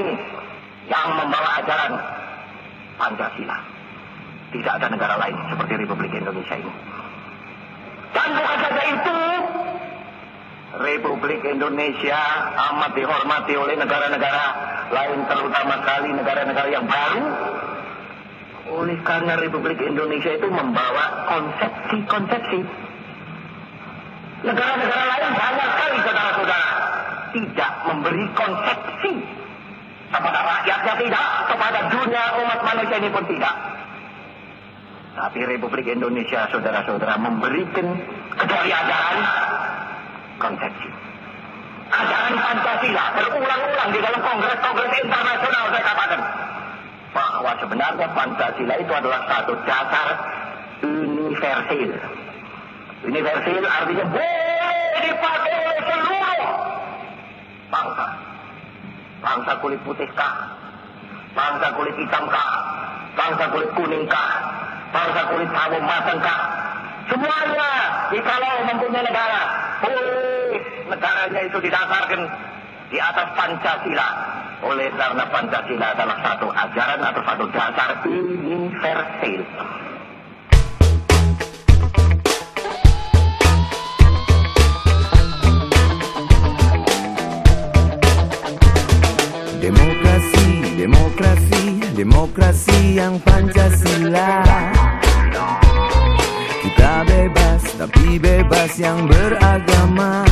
ini yang membawa ajaran Pancasila. Tidak ada negara lain seperti Republik Indonesia ini. Dan bukan saja itu, Republik Indonesia amat dihormati oleh negara-negara lain, terutama sekali negara-negara yang baru. Oleh karena Republik Indonesia itu membawa konsepsi-konsepsi. Negara-negara lain banyak sekali saudara-saudara tidak memberi konsepsi kepada rakyatnya tidak, kepada dunia umat manusia ini pun tidak. Tapi Republik Indonesia, saudara-saudara, memberikan kecuali ajaran konsepsi. Ajaran Pancasila berulang-ulang di dalam kongres-kongres internasional saya katakan bahwa sebenarnya Pancasila itu adalah satu dasar universal. Universal artinya boleh dipakai oleh seluruh bangsa. Bangsa kulit putih kah? Bangsa kulit hitam kah? Bangsa kulit kuning kah? Bangsa kulit sawo matang kah? Semuanya, jikalau mempunyai negara, boleh negaranya itu didasarkan di atas Pancasila. Oleh karena Pancasila adalah satu ajaran atau satu dasar universal. Demokrasi, demokrasi, demokrasi yang Pancasila. Kita bebas tapi bebas yang beragama.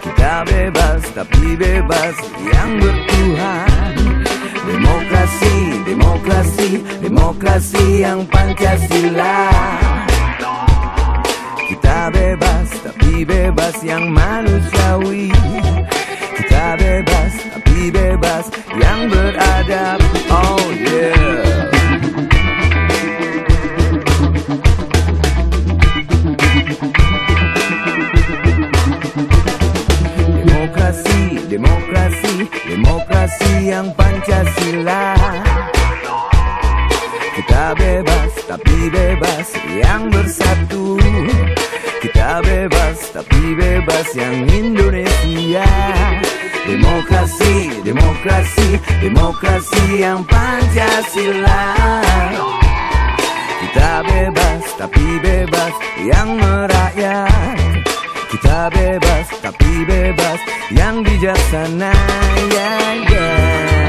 Kita bebas tapi bebas yang bertuhan. Demokrasi, demokrasi, demokrasi yang Pancasila. Kita bebas tapi bebas yang manusiawi. Kita bebas tapi bebas yang beradab Oh yeah. Demokrasi, demokrasi, demokrasi yang Pancasila. Kita bebas tapi bebas yang bersatu. Kita bebas tapi bebas yang Indonesia. Demokrasi, demokrasi, demokrasi yang Pancasila. Kita bebas tapi bebas yang merakyat. Kita bebas tapi bebas yang bijaksana ya ya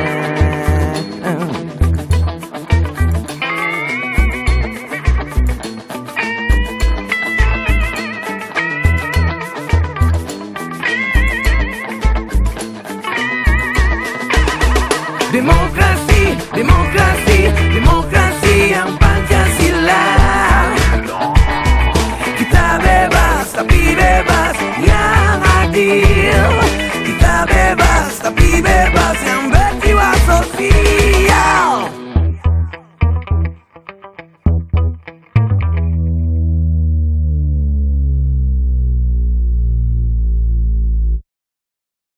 Demokrasi, demokrasi, demokrasi yang Pancasila. Kita bebas tapi bebas yang adil. Kita bebas tapi bebas yang berjiwa sosial.